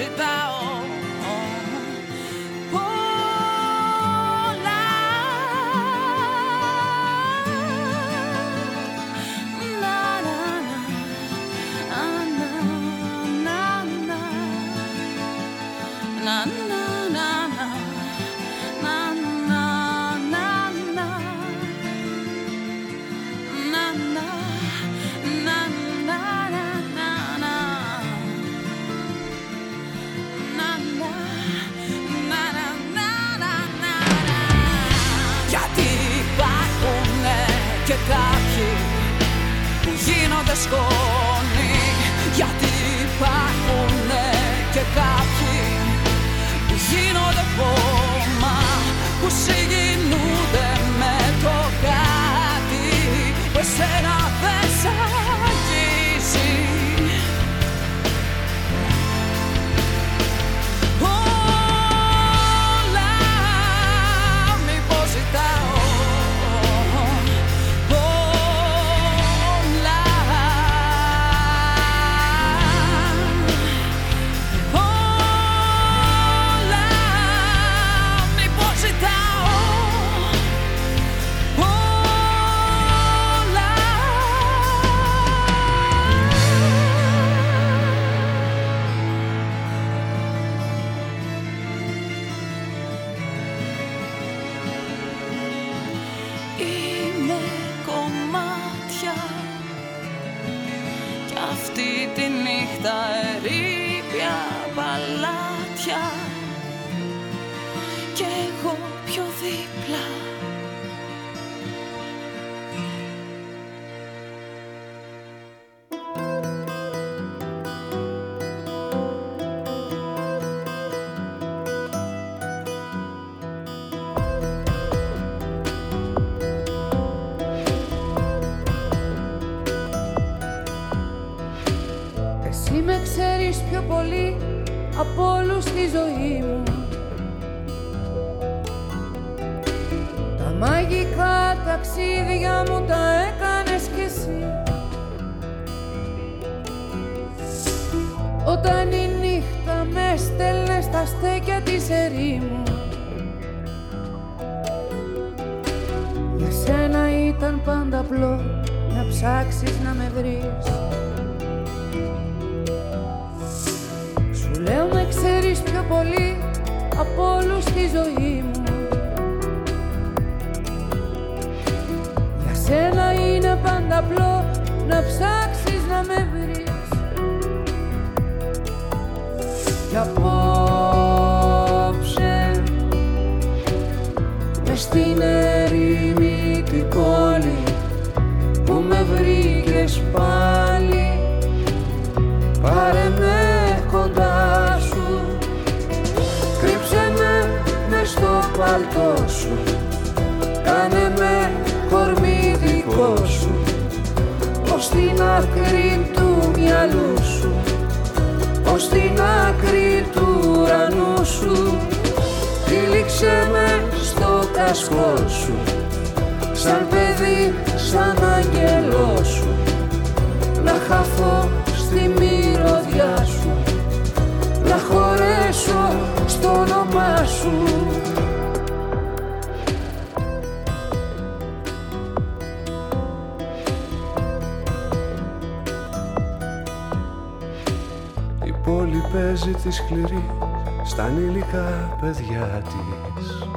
Μήπως ζητάω σου. Τύλιξε με στο κασκό σου. Σαν παιδί, σαν αγγελό σου. Να χαθώ στη μυρωδιά σου. Να χωρέσω στο όνομά σου. Η πόλη παίζει τη σκληρή στα ανήλικα παιδιά της.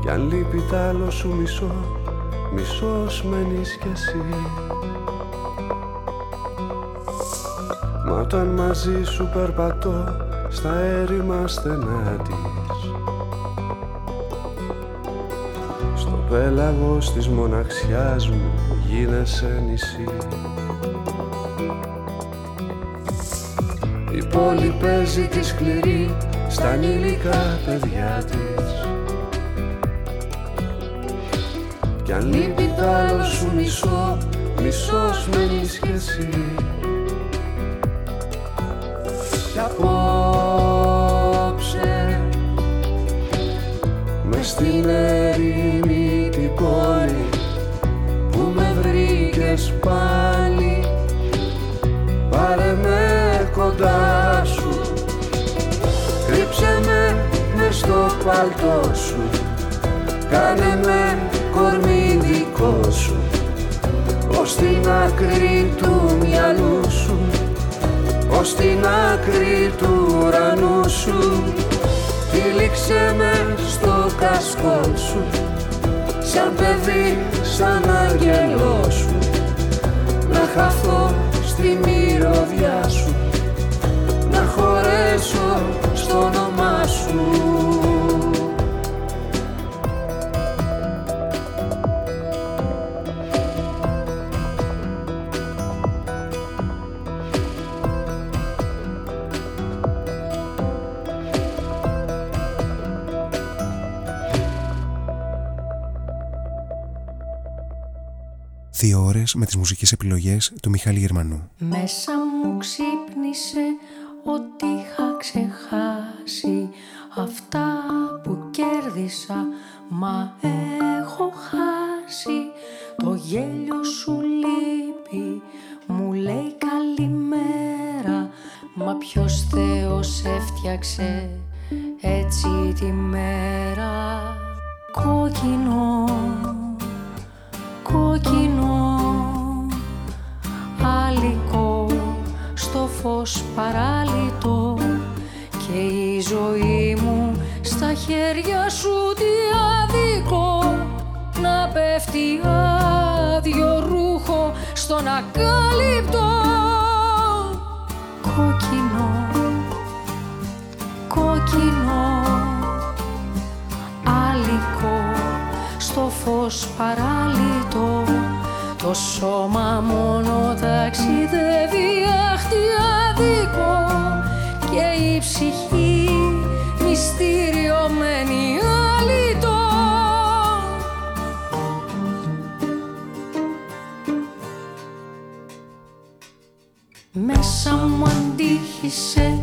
Κι αν λείπει τ' άλλο σου μισό, μισός μένεις κι εσύ. Μα όταν μαζί σου περπατώ στα έρημα στενά της. Στο πέλαγος της μοναξιάς μου γίνεσαι νησί πόλη παίζει τη σκληρή στα ανήλικα παιδιά της. Κι αν λείπει τ' άλλο σου μισό, μισός μένεις κι εσύ. Κι απόψε Μες στην ερήμη την πόλη που με βρήκες πάλι. Πάρε με παλτό σου. Κάνε με κορμί δικό σου. Ως την άκρη του μυαλού σου. Ως την άκρη του ουρανού σου. Τύλιξε με στο κασκό σου. Σαν παιδί, σαν αγγελό σου. Να χαθώ στη μυρωδιά σου. Να χωρέσω στο όνομά σου Δύο ώρες με τις μουσικές επιλογές του Μιχάλη Γερμανού. Μέσα μου ξύπνησε Μέσα μου αντίχησε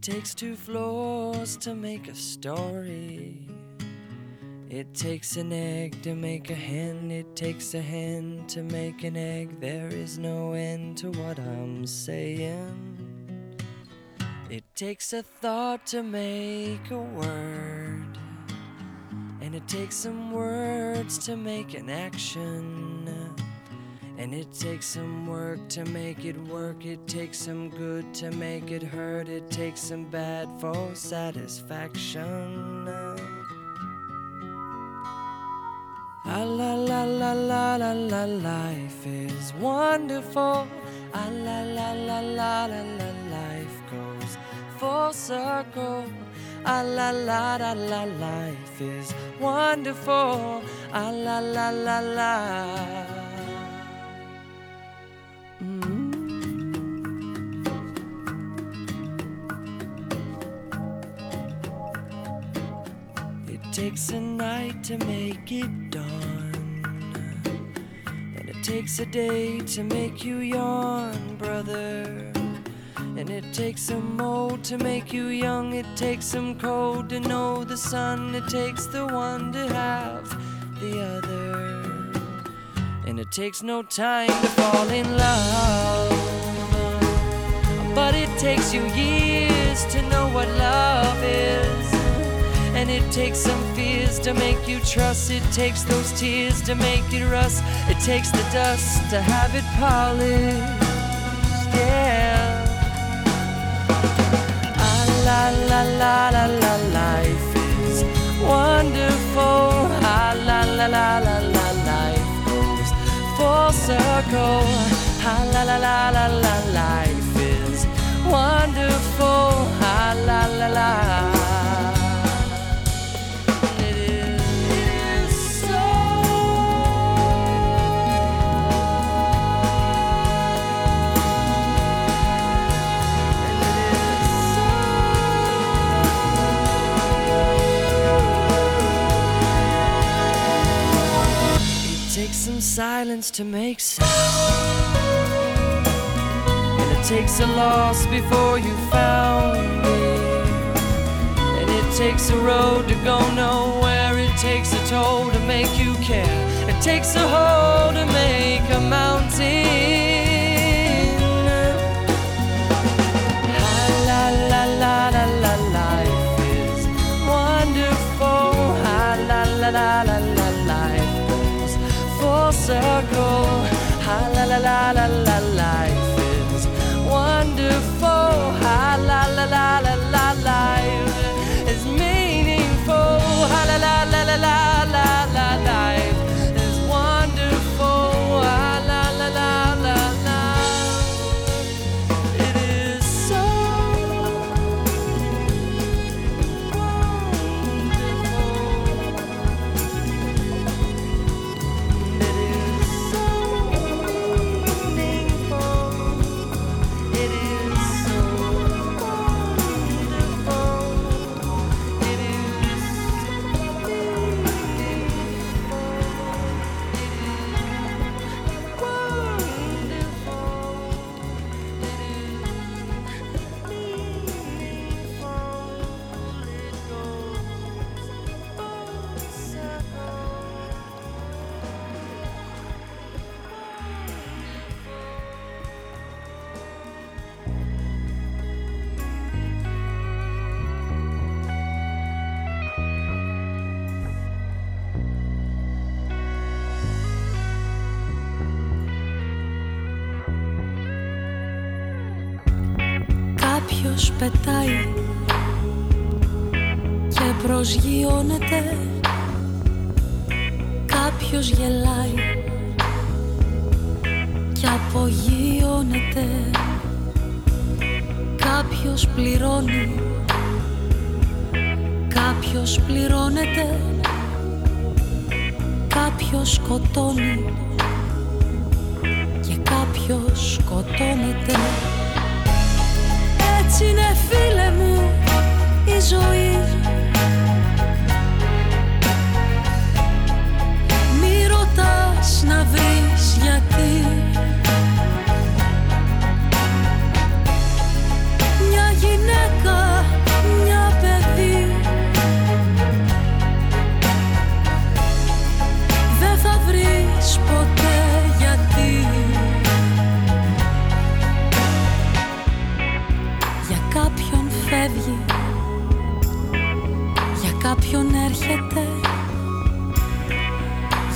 takes two floors to make a story. It takes an egg to make a hen. It takes a hen to make an egg. There is no end to what I'm saying. It takes a thought to make a word. And it takes some words to make an action. And it takes some work to make it work. It takes some good to make it hurt. It takes some bad for satisfaction. La la la la la la la life is wonderful. Ah la la la la la la life goes full circle. Ah la la la la life is wonderful. Ah la la la la. Takes a night to make it dawn. And it takes a day to make you yawn, brother. And it takes some mold to make you young. It takes some cold to know the sun. It takes the one to have the other. And it takes no time to fall in love. But it takes you years to know what love is. And it takes some fears to make you trust. It takes those tears to make it rust. It takes the dust to have it polished. Yeah. Ah, la la la la la life is wonderful. Ah, la la la la la life goes full circle. Ah, la la la la la life is wonderful. Ah, la la la. It some silence to make sound. And it takes a loss before you found it. And it takes a road to go nowhere. It takes a toll to make you care. It takes a hole to make a mountain. Circle. Ah, la la la la la life is wonderful. Ah, la la la la la life is meaningful. La la la la la la και προσγειώνεται Κάποιος γελάει. Και απογειώνεται Κάποιος πληρώνει. Κάποιος πληρώνεται Κάποιος σκοτώνει. Και κάποιος σκοτώνεται. Έτσι είναι φίλε μου η ζωή να βρεις γιατί. Μια γυναίκα, μια παιδί. Δεν θα βρεις ποτέ γιατί. Για κάποιον φεύγει. Για κάποιον έρχεται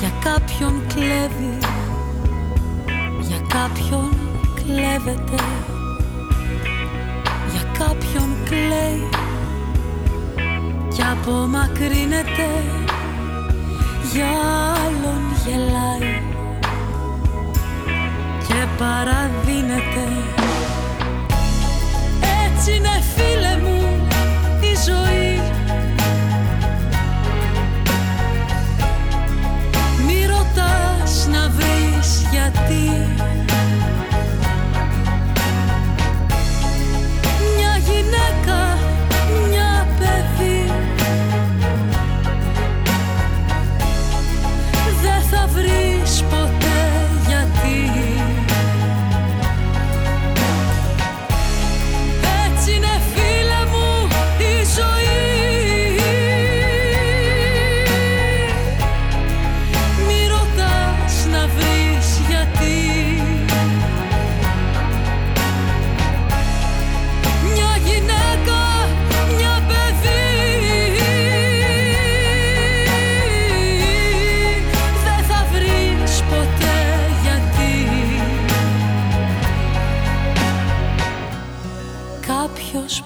Για κάποιον κλέβει. Για κάποιον κλέβεται. Για κάποιον κλαίει. Κι απομακρύνεται. Για άλλον γελάει. Και παραδίνεται. Έτσι είναι φίλε μου η ζωή γιατί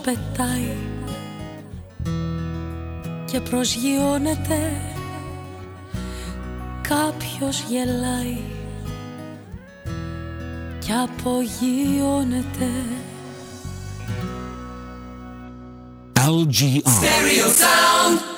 πετάει και προσγειώνεται. Κάποιος γελάει και απογειώνεται. LGR. Παράξενος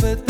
but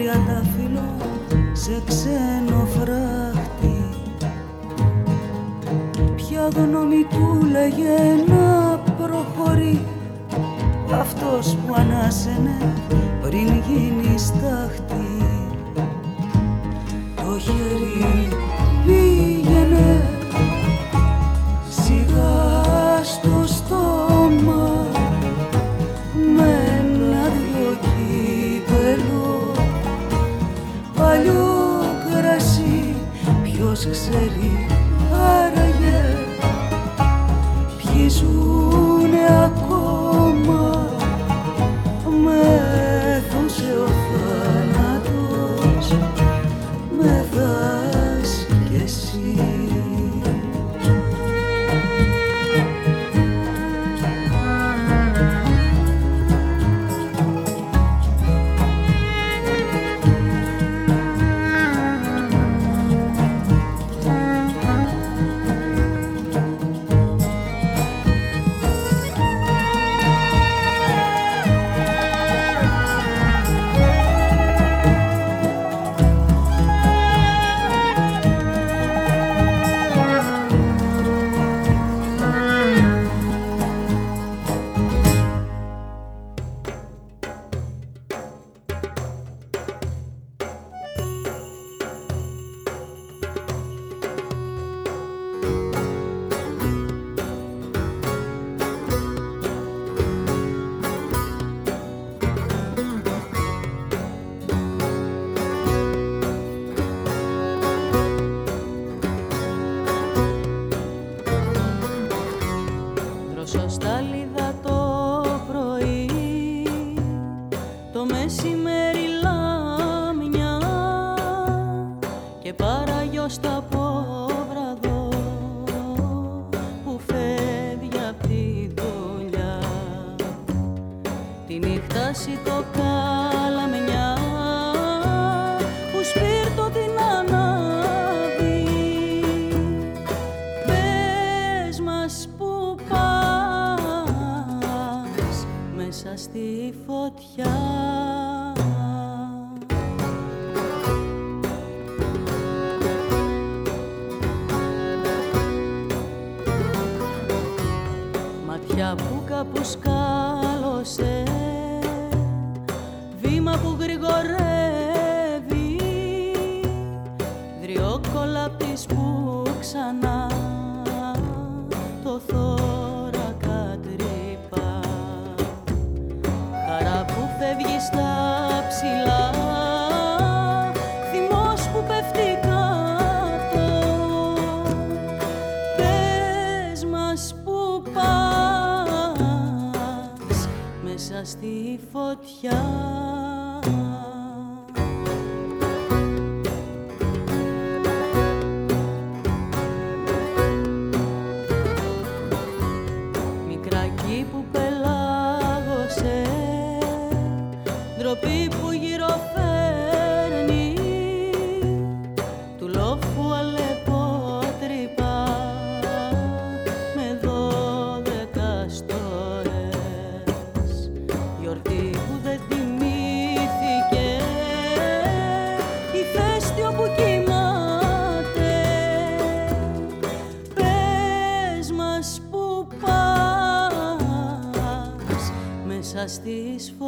your love. στις φωτιές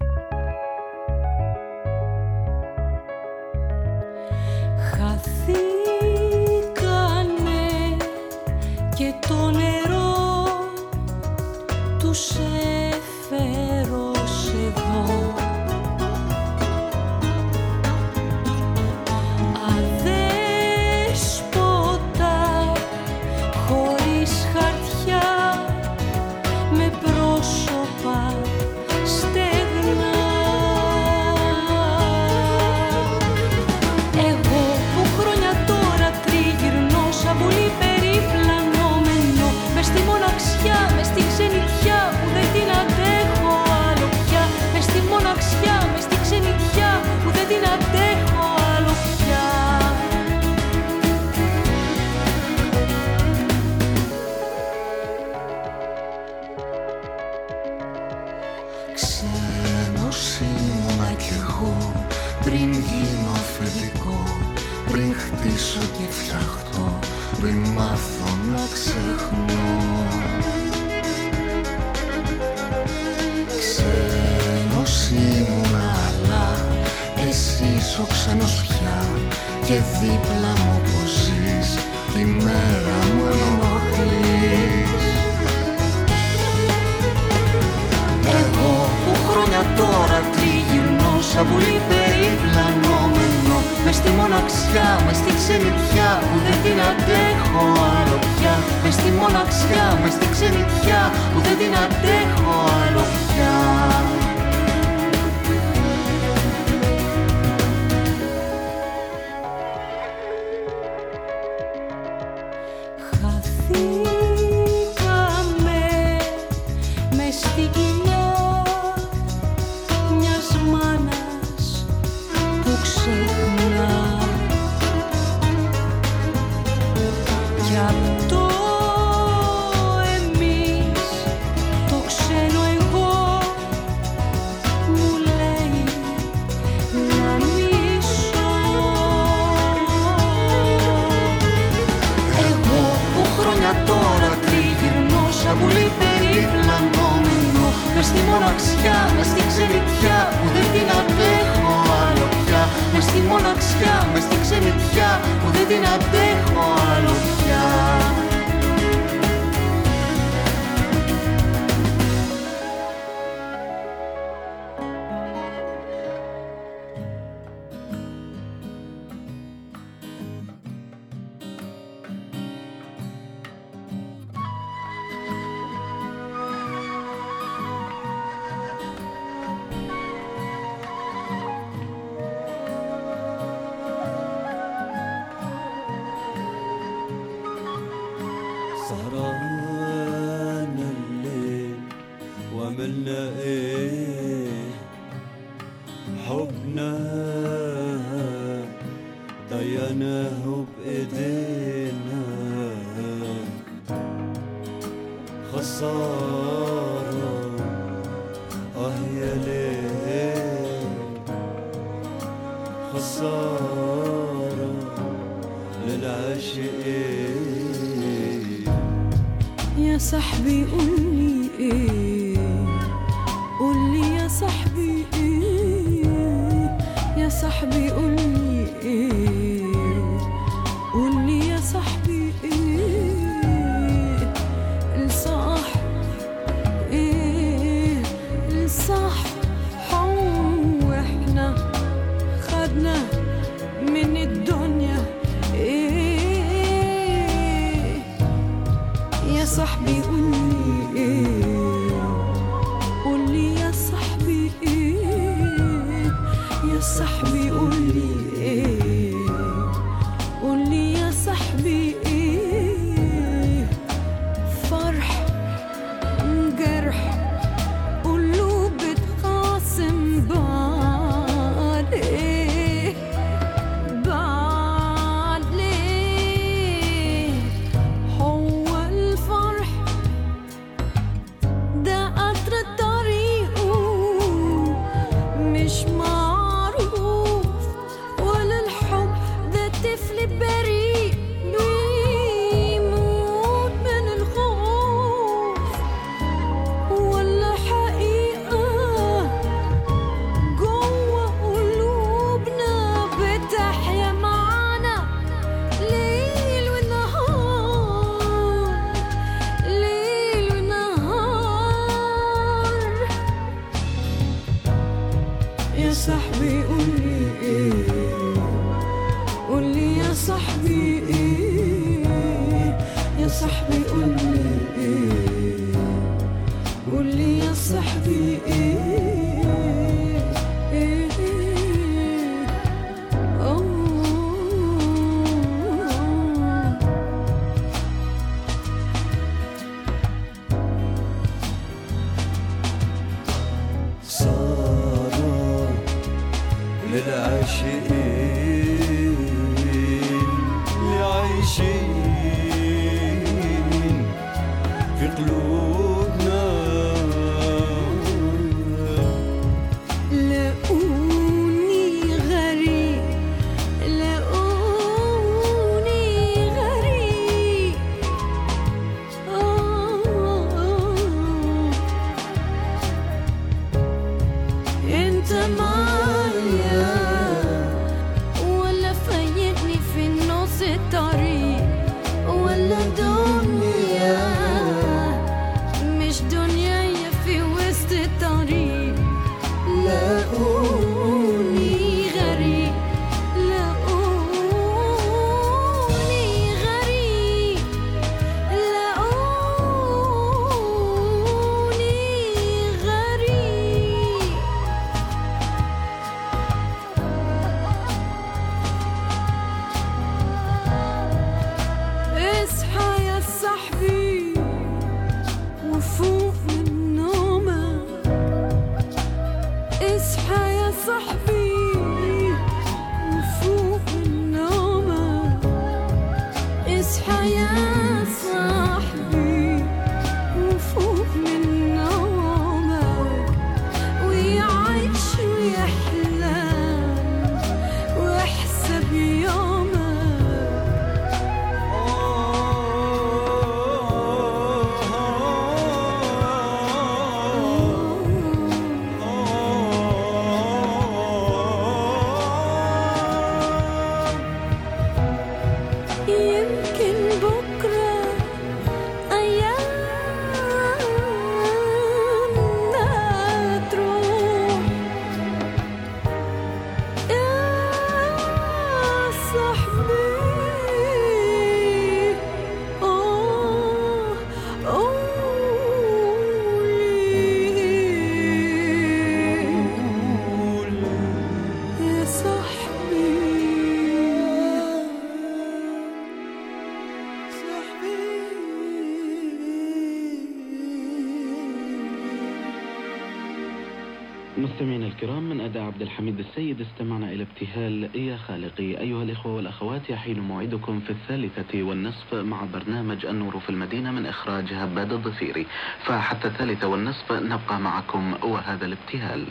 عبد الحميد السيد استمعنا إلى ابتهال. يا خالقي أيها الإخوة والأخوات يحين موعدكم في الثالثة والنصف مع برنامج النور في المدينة من إخراج هباد الضفيري. فحتى الثالثة والنصف نبقى معكم وهذا الابتهال.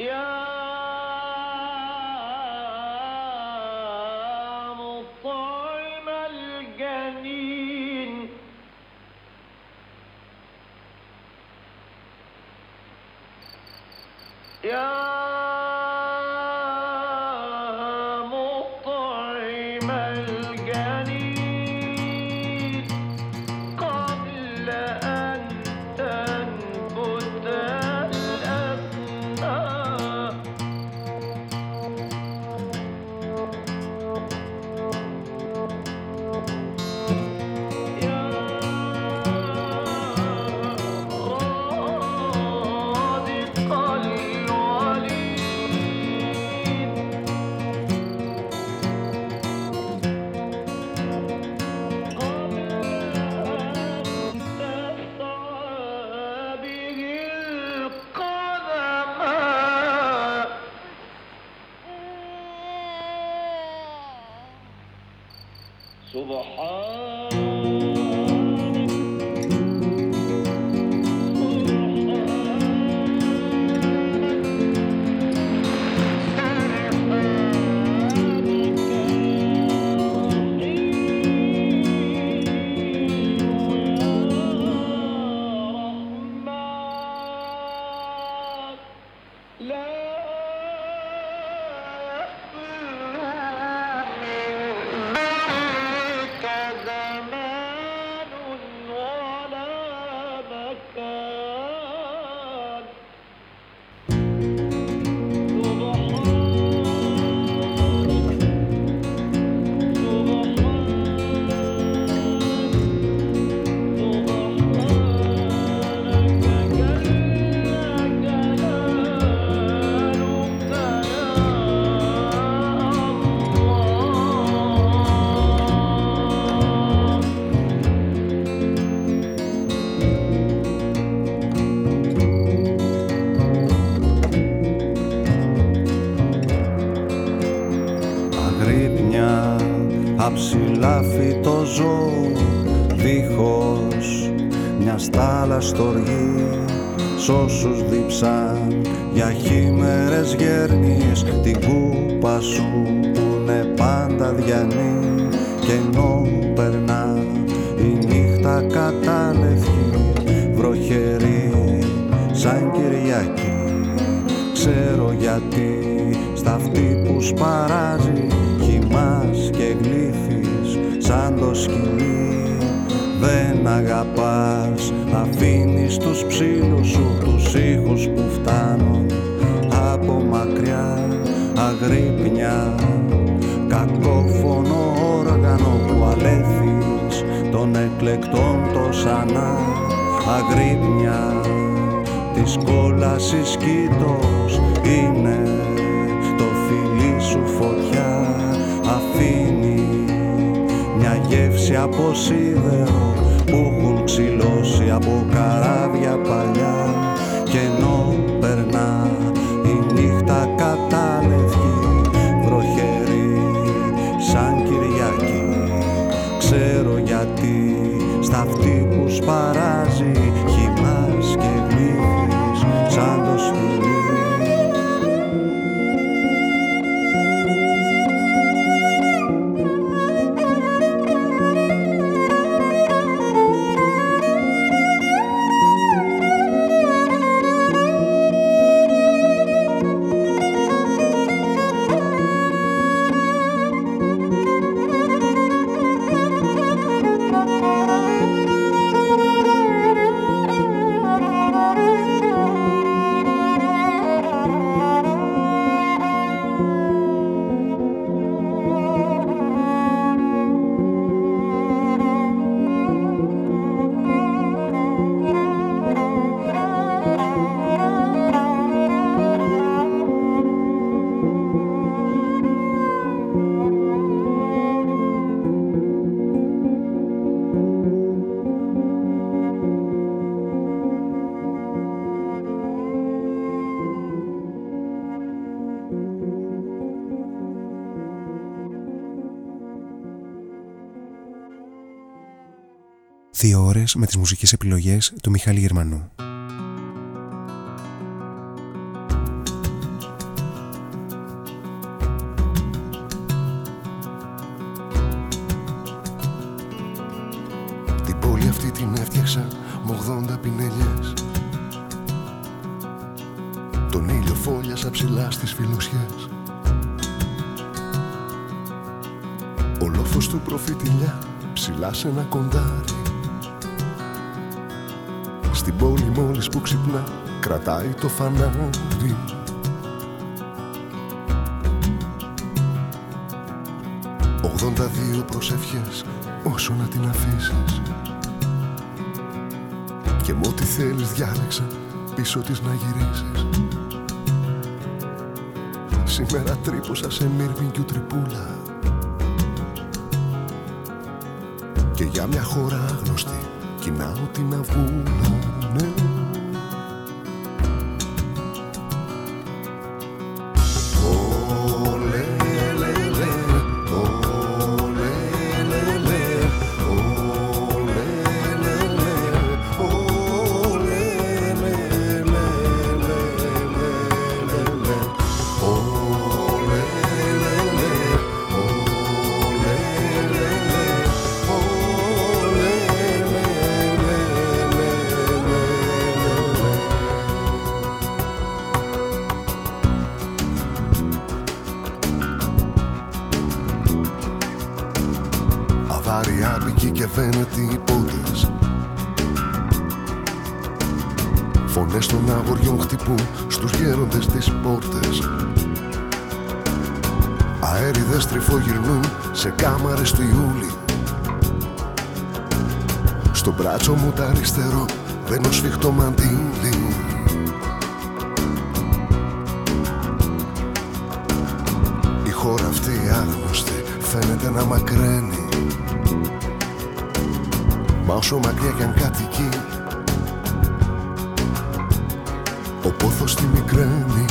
يا Δύο ώρες με τις μουσικές επιλογές του Μιχάλη Γερμανού. Την πόλη αυτή την έφτιαξα με 80 πινελιές. Τον ήλιο φόλιασα ψηλά στις φιλοσιές Ο λόφος του προφητηλιά ψηλά σε ένα κοντάρι Στην πόλη μόλις που ξυπνά κρατάει το φανάρι. Ογδόντα δύο προσευχές όσο να την αφήσεις. Και με ό,τι θέλεις διάλεξα πίσω της να γυρίσεις. Σήμερα τρύπωσα σε μύρμηγκιου τρυπούλα Και για μια χώρα άγνωστη κοινάω την αβούλα ναι. Σε κάμαρες του Ιούλη. Στο μπράτσο μου τα αριστερό μπαίνω σφιχτό μαντίλι. Η χώρα αυτή άγνωστη φαίνεται να μακραίνει. Μα όσο μακριά κι αν κατοικεί Ο πόθος τη μικραίνει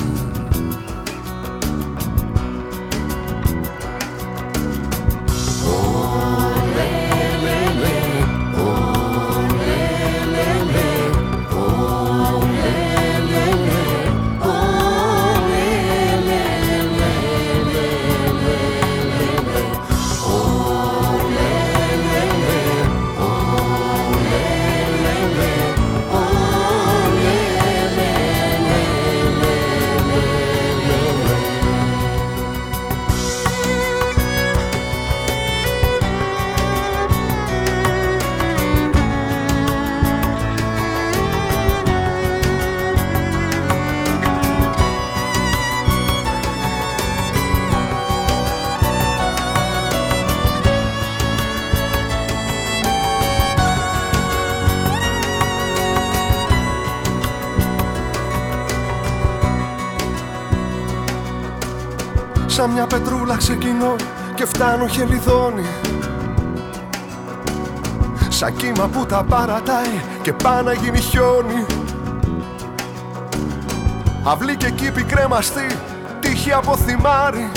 ξεκινώ και φτάνω χελιδόνι. Σαν κύμα που τα παρατάει και πάει να γίνει χιόνι. Αυλή και κήπη κρέμαστη, τύχη από θυμάρι.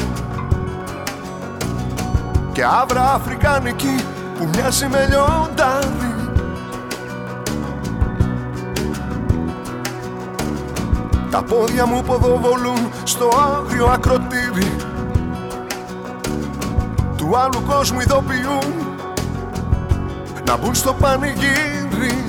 Και άβρα αφρικάνικη που μοιάζει με λιοντάρι. Τα πόδια μου ποδοβολούν στο άγριο ακροτήρι Του άλλου κόσμου ειδοποιούν. Να μπουν στο πανηγύρι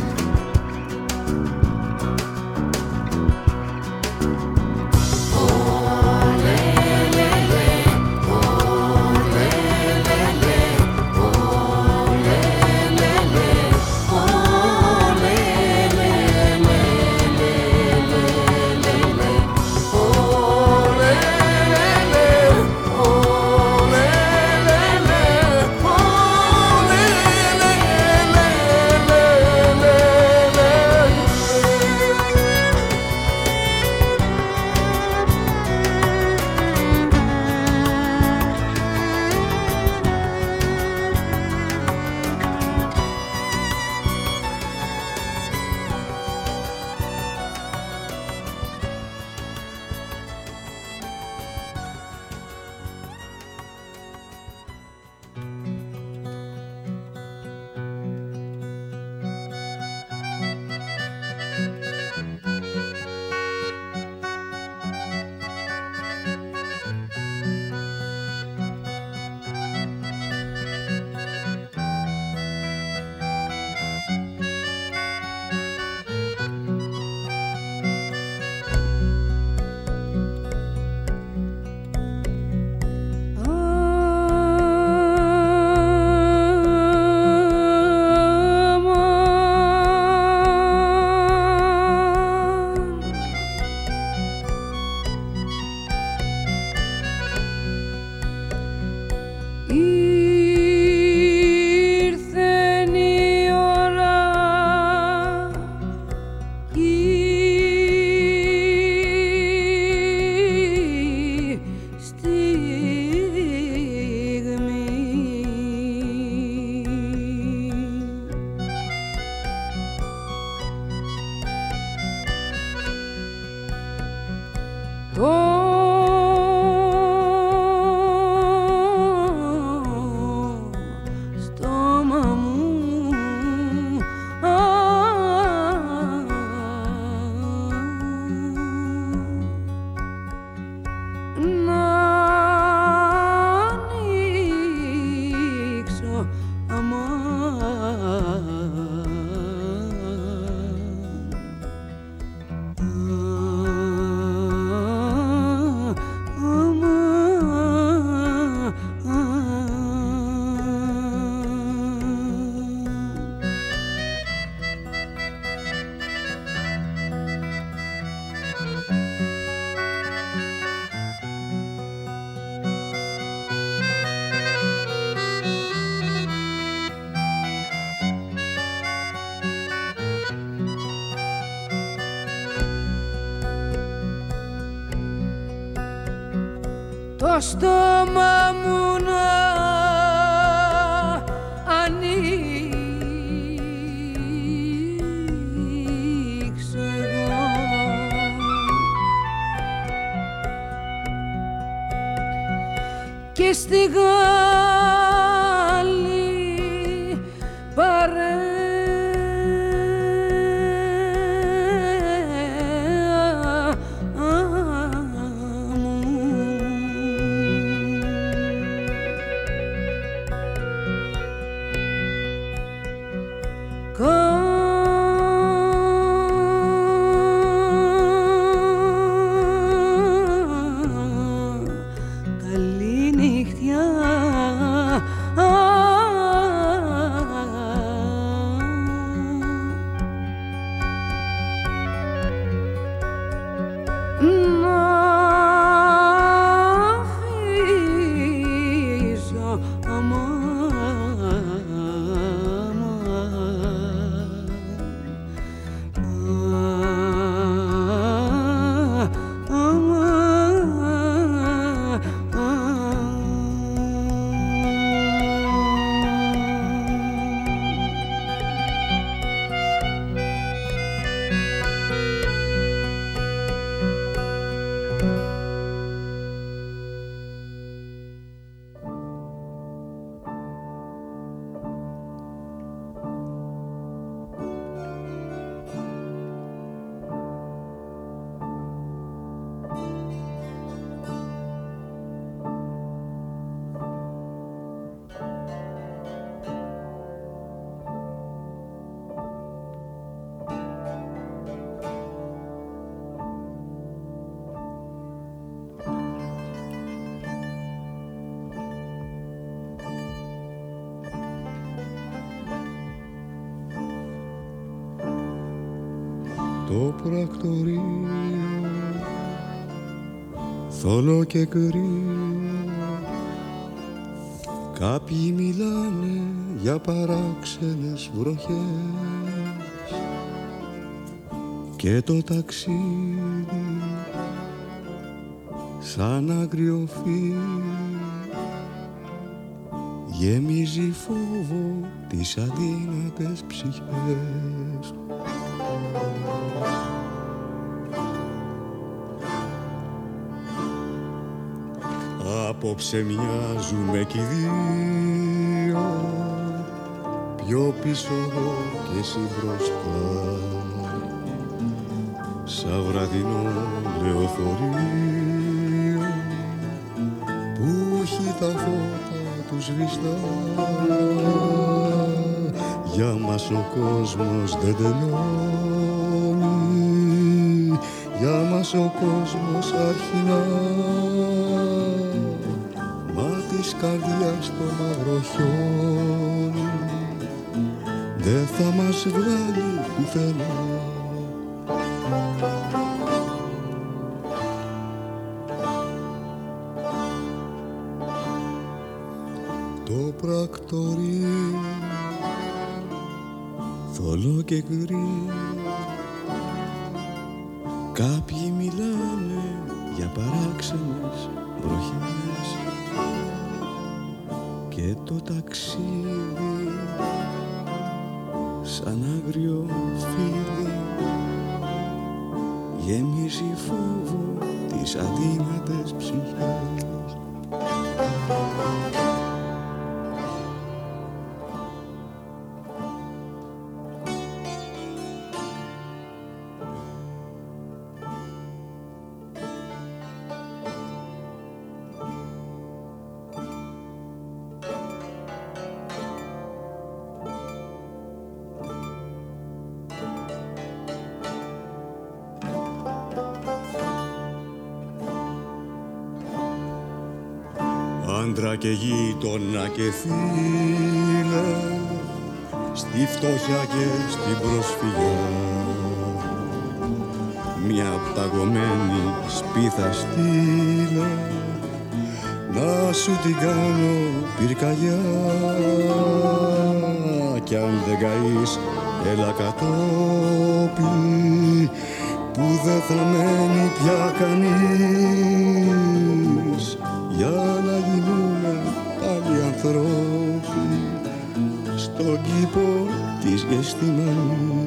και στη και κρύο Κάποιοι μιλάνε για παράξενες βροχές. Και το ταξίδι σαν άγριο φύλλο γεμίζει φόβο τις αδύνατες ψυχές Απόψε μοιάζουμε κι οι δύο. Πιο πίσω εγώ και εσύ μπροστά. Σαν βραδινό λεωφορείο Που έχει τα φώτα τους σβηστά. Για μας ο κόσμος δεν τελειώνει. Για μας ο κόσμος αρχινά. Μα της καρδιάς το μαύρο χιόνι. Δεν θα μας βγάλει πουθενά και το ταξίδι σαν άγριο φίδι γεμίζει φόβο τις αδύνατες ψυχές και φίλε στη φτώχεια και στην προσφυγιά. Μια παγωμένη σπίθα στείλε να σου την κάνω πυρκαγιά. Κι αν δεν καείς έλα κατόπι που δεν θα μένει πια κανείς στον κήπο της Γεστημανής.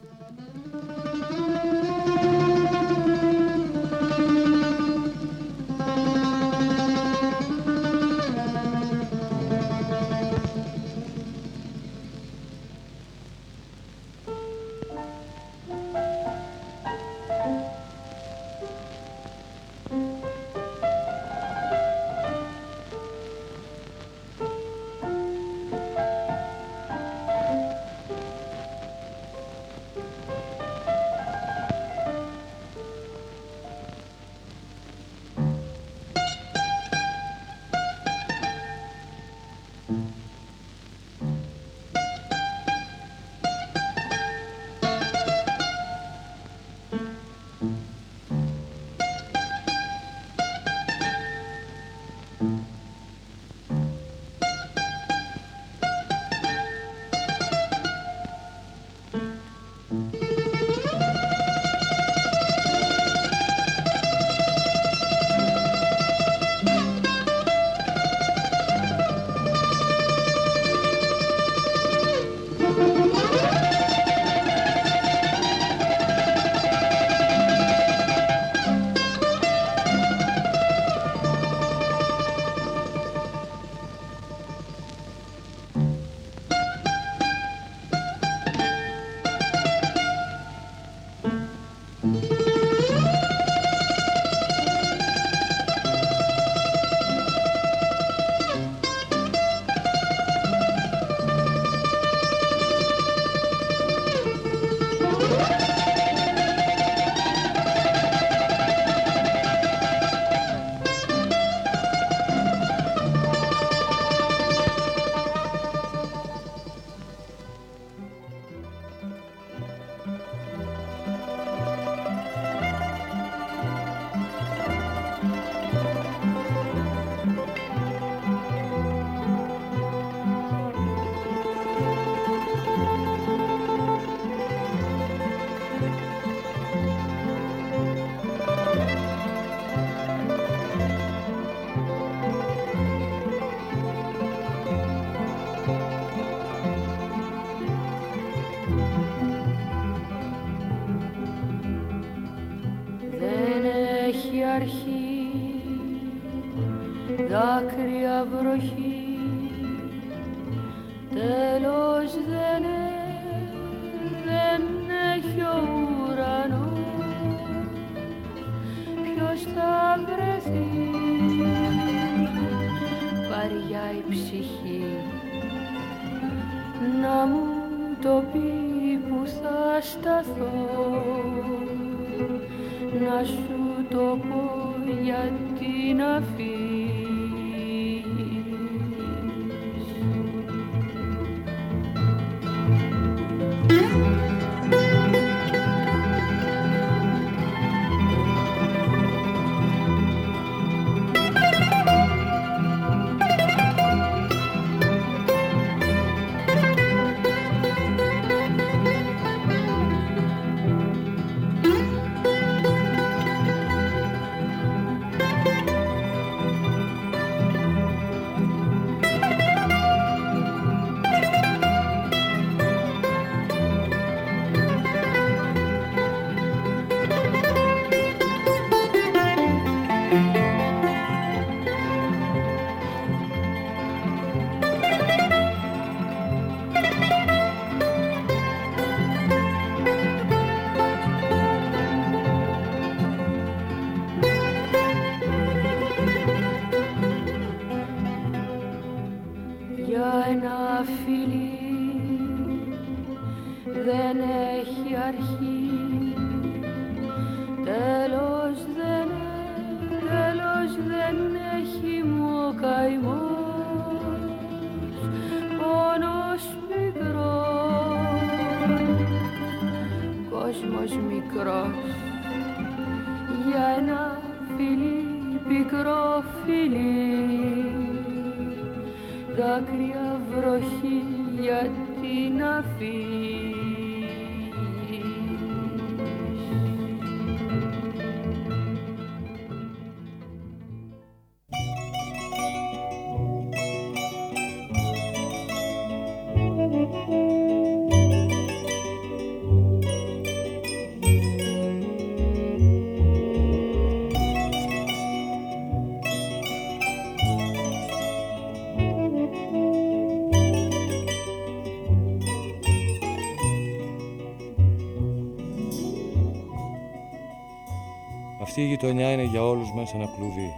Αυτή η γειτονιά είναι για όλους μας ένα κλουβί.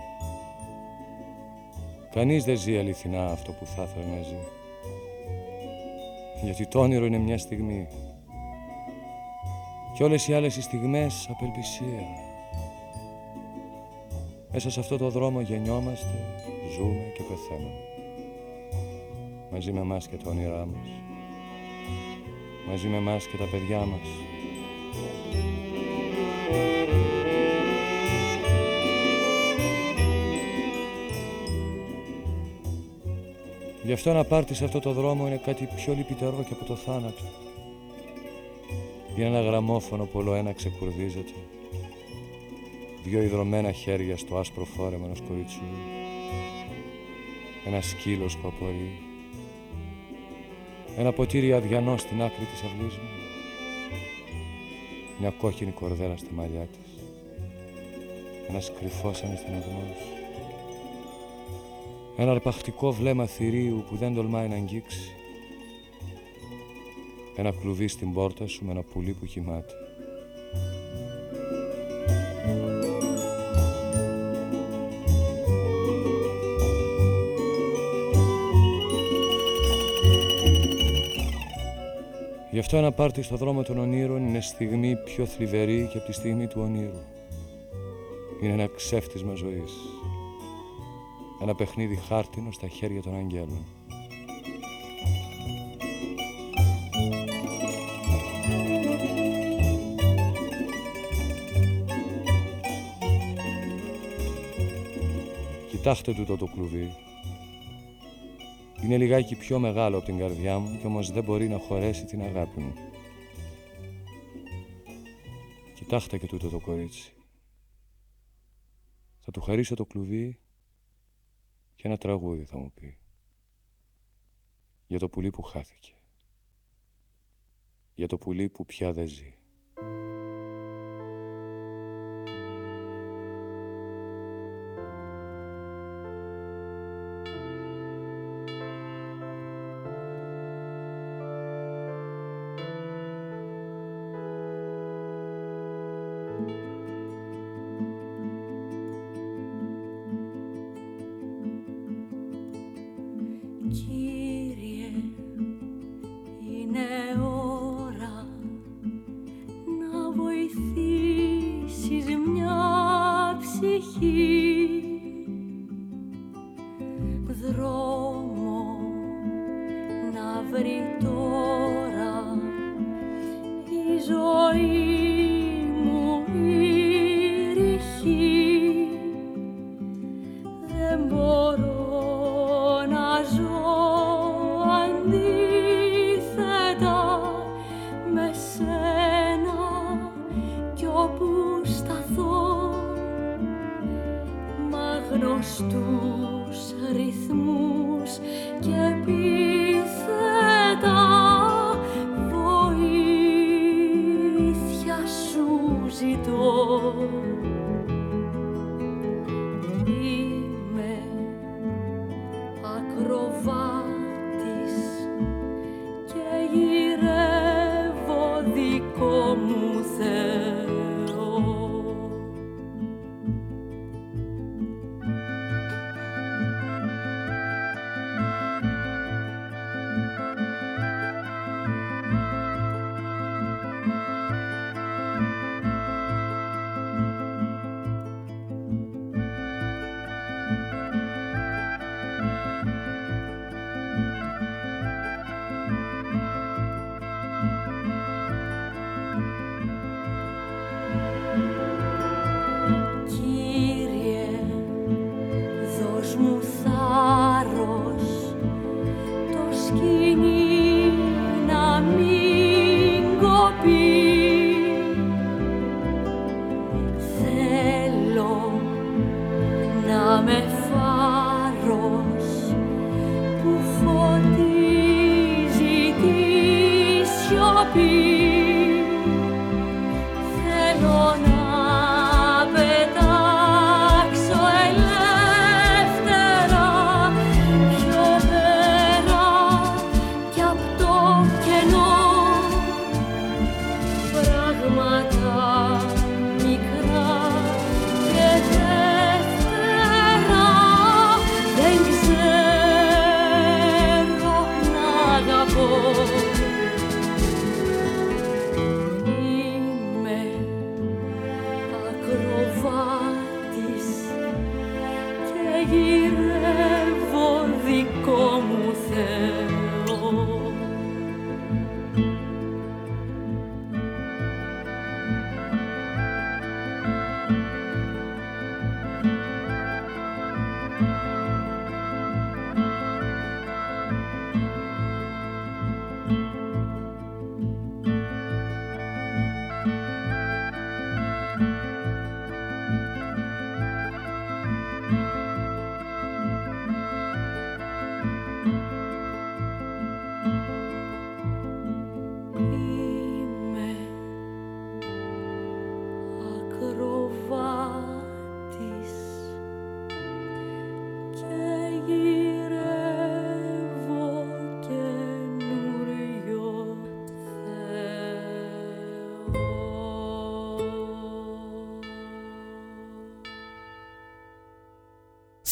Κανείς δεν ζει αληθινά αυτό που θα ήθελε να ζει. Γιατί το όνειρο είναι μια στιγμή. Και όλες οι άλλες οι στιγμές απελπισία. Μέσα σε αυτό το δρόμο γεννιόμαστε, ζούμε και πεθαίνουμε. Μαζί με εμάς και τα όνειρά μας. Μαζί με εμάς και τα παιδιά μας. Γι' αυτό να πάρτι σε αυτό το δρόμο είναι κάτι πιο λυπητερό και από το θάνατο. Για ένα γραμμόφωνο πολλό ένα ξεκουρδίζεται. Δυο ιδρωμένα χέρια στο άσπρο φόρεμα ενός κοριτσού. Ένα σκύλος που απορεί. Ένα ποτήρι αδιανό στην άκρη της αυλής μου. Μια κόκκινη κορδέλα στα μαλλιά της. Ένας κρυφός ανιστεναγμός. Ένα αρπακτικό βλέμμα θηρίου που δεν τολμάει να αγγίξει. Ένα κλουβί στην πόρτα σου με ένα πουλί που κοιμάται. Γι' αυτό ένα πάρτι στο δρόμο των ονείρων είναι στιγμή πιο θλιβερή και από τη στιγμή του ονείρου. Είναι ένα ξέφτισμα ζωής. Ένα παιχνίδι χάρτινο στα χέρια των αγγέλων. Κοιτάξτε τούτο το κλουβί. Είναι λιγάκι πιο μεγάλο από την καρδιά μου και όμως δεν μπορεί να χωρέσει την αγάπη μου. Κοιτάξτε και τούτο το κορίτσι. Θα του χαρίσω το κλουβί και ένα τραγούδι θα μου πει. Για το πουλί που χάθηκε. Για το πουλί που πια δεν ζει.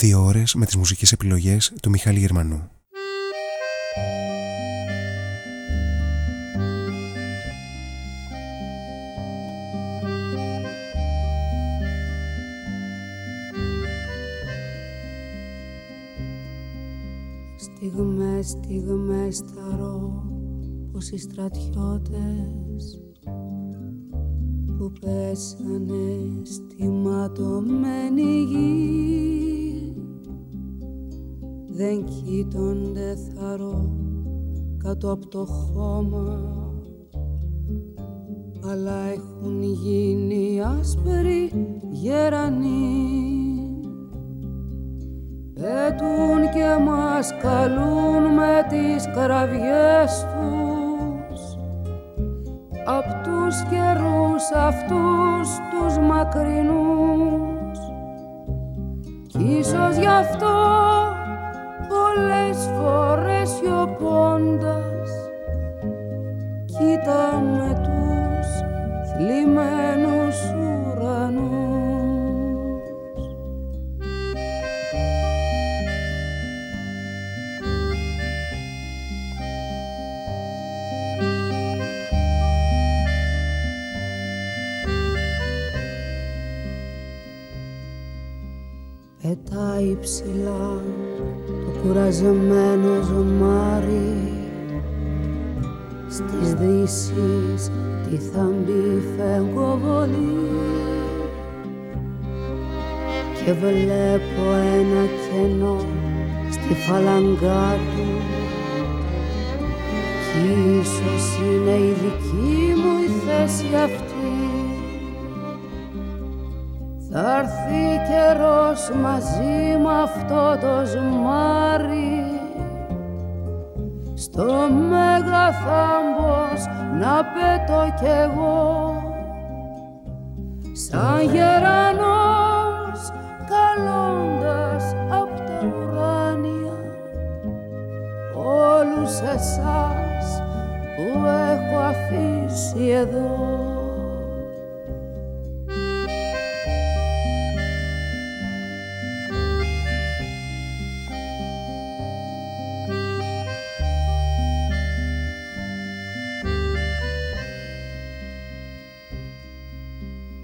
Δύο ώρες με τις μουσικές επιλογές του Μιχάλη Γερμανού. Στιγμές, στιγμές θαρώ πως οι στρατιώτες κάτω από το χώμα.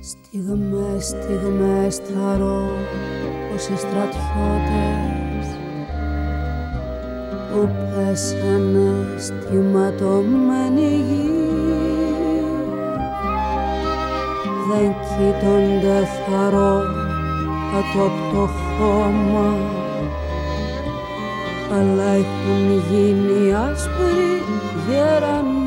Στιγμές, στιγμές θαρώ πως οι στρατιώτες που πέσανε στη ματωμένη γη δεν κοίτονται θαρώ κάτω από το χώμα αλλά έχουν γίνει άσπροι γερανοί.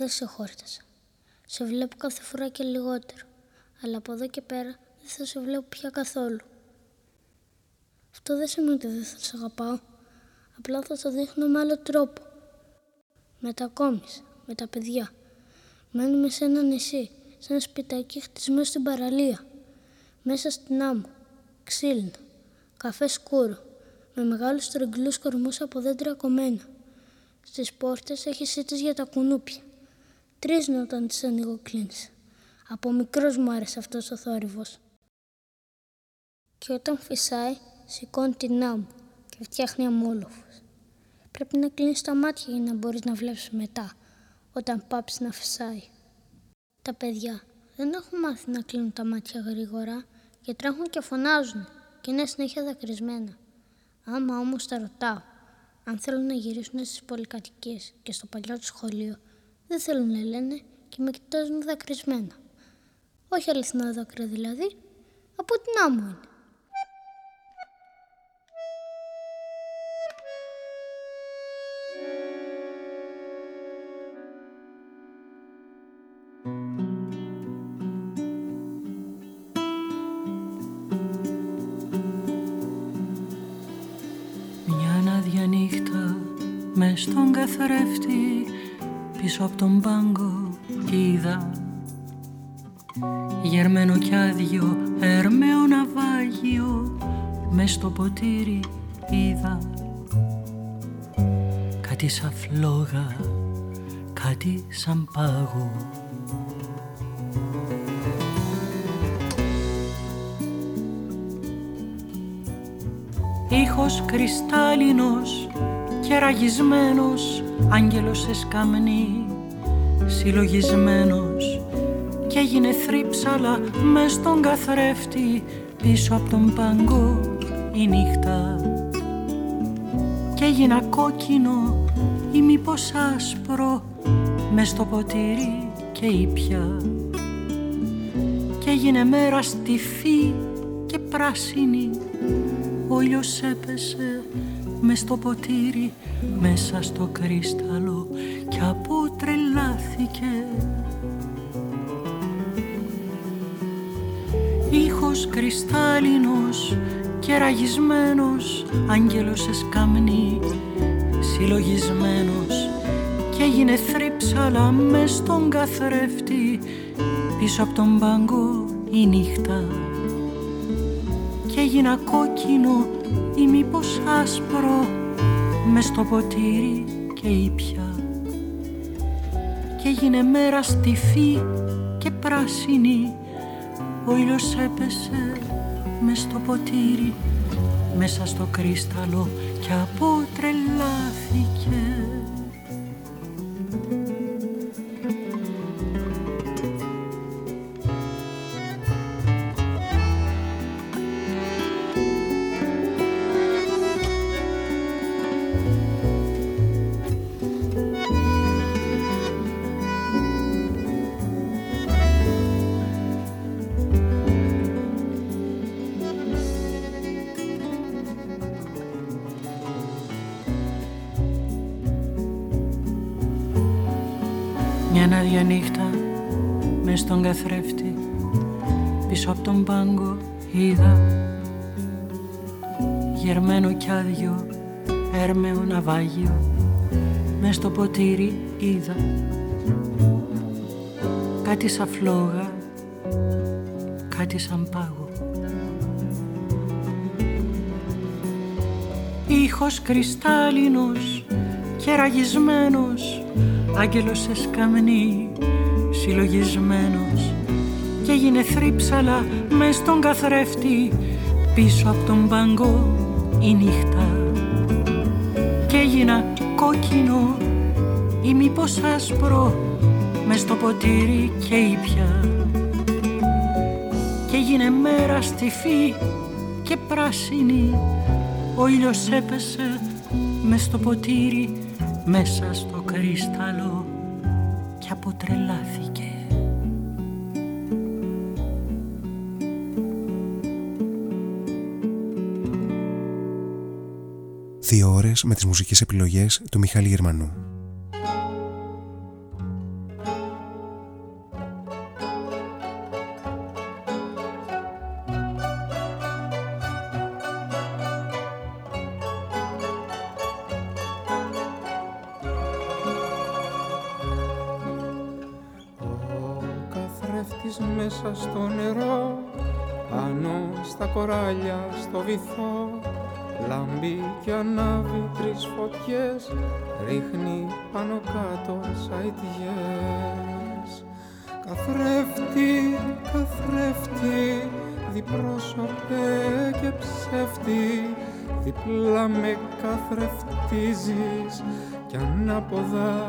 Δεν σε χόρτασα. Σε βλέπω κάθε φορά και λιγότερο. Αλλά από εδώ και πέρα δεν θα σε βλέπω πια καθόλου. Αυτό δεν σημαίνει ότι δεν θα σε αγαπάω. Απλά θα το δείχνω με άλλο τρόπο. Μετακόμισα, με τα παιδιά. Μένουμε σε ένα νησί, σε ένα σπιτάκι χτισμένο στην παραλία. Μέσα στην άμμο, ξύλινα, καφέ σκούρο, με μεγάλους τρογγυλούς κορμούς από δέντρα κομμένα. Στις πόρτες έχει σίτες για τα κουνούπια. Τρίζουν όταν τις ανοίγω κλείνεις. Από μικρός μου άρεσε αυτός ο θόρυβος. Και όταν φυσάει, σηκώνει την άμμο και φτιάχνει αμόλοφους. Πρέπει να κλείνεις τα μάτια για να μπορείς να βλέπεις μετά, όταν πάψει να φυσάει. Τα παιδιά δεν έχουν μάθει να κλείνουν τα μάτια γρήγορα και τρέχουν και φωνάζουν και είναι συνέχεια δακρυσμένα. Άμα όμως τα ρωτάω, αν θέλουν να γυρίσουν στις πολυκατοικίες και στο παλιό τους σχολείο, δεν θέλουν να λένε και με κοιτάζουν δακρυσμένα. Όχι αληθινά δάκρυα δηλαδή, από την άμμο είναι. Γερμένο κι άδειο έρμεο ναυάγιο μες στο ποτήρι είδα. Κάτι σαν φλόγα, κάτι σαν πάγο. Ήχος κρυστάλλινος και ραγισμένος Άγγελος σε σκαμνή Συλλογισμένος Κι έγινε θρύψαλα με στον καθρέφτη Πίσω από τον πάγκο η νύχτα. Κι έγινα κόκκινο ή μήπως άσπρο μες στο ποτήρι και ήπια. Κι έγινε μέρα στιφή και πράσινη ο ήλιος έπεσε μες στο ποτήρι μέσα στο κρίσταλο και αποτρελάθηκε Ήχος κρυστάλλινος και ραγισμένος άγγελος σε σκαμνή συλλογισμένος και έγινε θρύψαλα μες στον καθρέφτη πίσω από τον πάγκο η νύχτα. Και έγινα κόκκινο ή μήπως άσπρο μες στο ποτήρι και ήπια και έγινε μέρα στιφή και πράσινη ο ήλιος έπεσε μες στο ποτήρι μέσα στο κρίσταλο και αποτρελάθηκε Μια άδεια νύχτα μες στον καθρέφτη πίσω από τον πάγκο είδα γερμένο κι άδειο έρμεο ναυάγιο. Μες στο ποτήρι είδα κάτι σαν φλόγα κάτι σαν πάγο. Ήχος κρυστάλλινος και ραγισμένος άγγελος σε σκαμνή συλλογισμένος. Και έγινε θρύψαλα μες στον καθρέφτη πίσω από τον πάγκο η νύχτα. Και έγινα κόκκινο ή μήπως άσπρο μες στο ποτήρι και ήπια. Και έγινε μέρα στιφή και πράσινη ο ήλιος έπεσε μες στο ποτήρι μέσα στο κρίσταλο και αποτρελάθηκε. Δύο ώρες με τις μουσικές επιλογές του Μιχάλη Γερμανού. θρεφτίζεις κι ανάποδα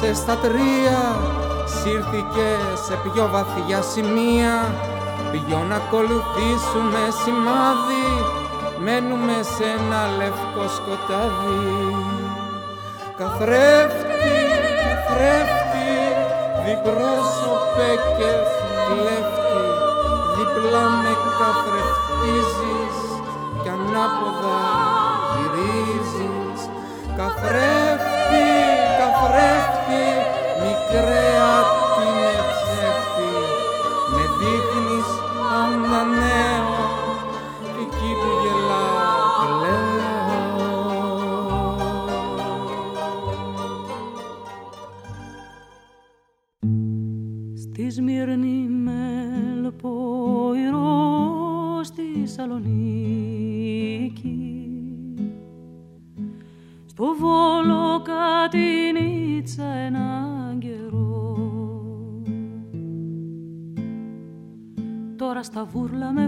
σε στα τρία Σύρθηκε σε πιο βαθιά σημεία. Πιο να ακολουθήσουμε σημάδι Μένουμε σε ένα λευκό σκοτάδι. Καθρέφτη, καθρέφτη Διπρόσωπε και φλέφτη Διπλά με καθρεφτίζεις Κι ανάποδα γυρίζεις. Καθρέφτη questa fur la me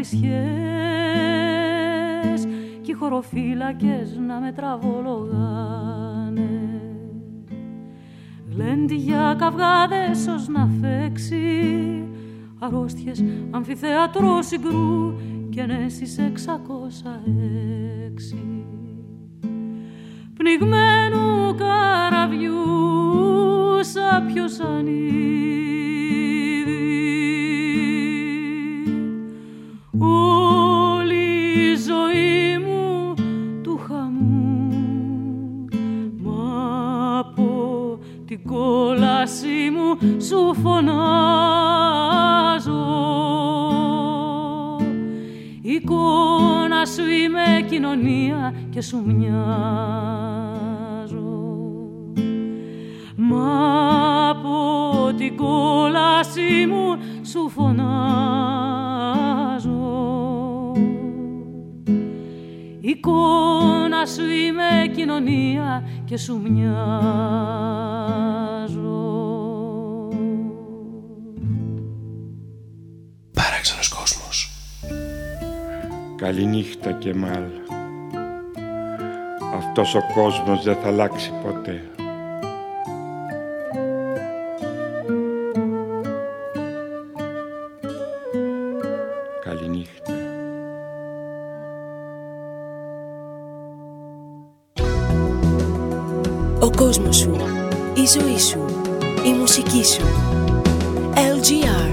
βρισχές και οι να με τραβολογάνε. Γλέντι για καυγάδες ως να φέξει αρρώστιες αμφιθέατρο συγκρού και ναι στι 606. Πνιγμένου καραβιού σάπιος ανήκει σου φωνάζω. Εικόνα σου είμαι κοινωνία και σου μοιάζω. Μα από την κόλαση μου σου φωνάζω. Εικόνα σου είμαι κοινωνία και σου μοιάζω. Καληνύχτα και μάλ. Αυτός ο κόσμος δεν θα αλλάξει ποτέ. Καληνύχτα. Ο κόσμος σου, η ζωή σου, η μουσική σου. LGR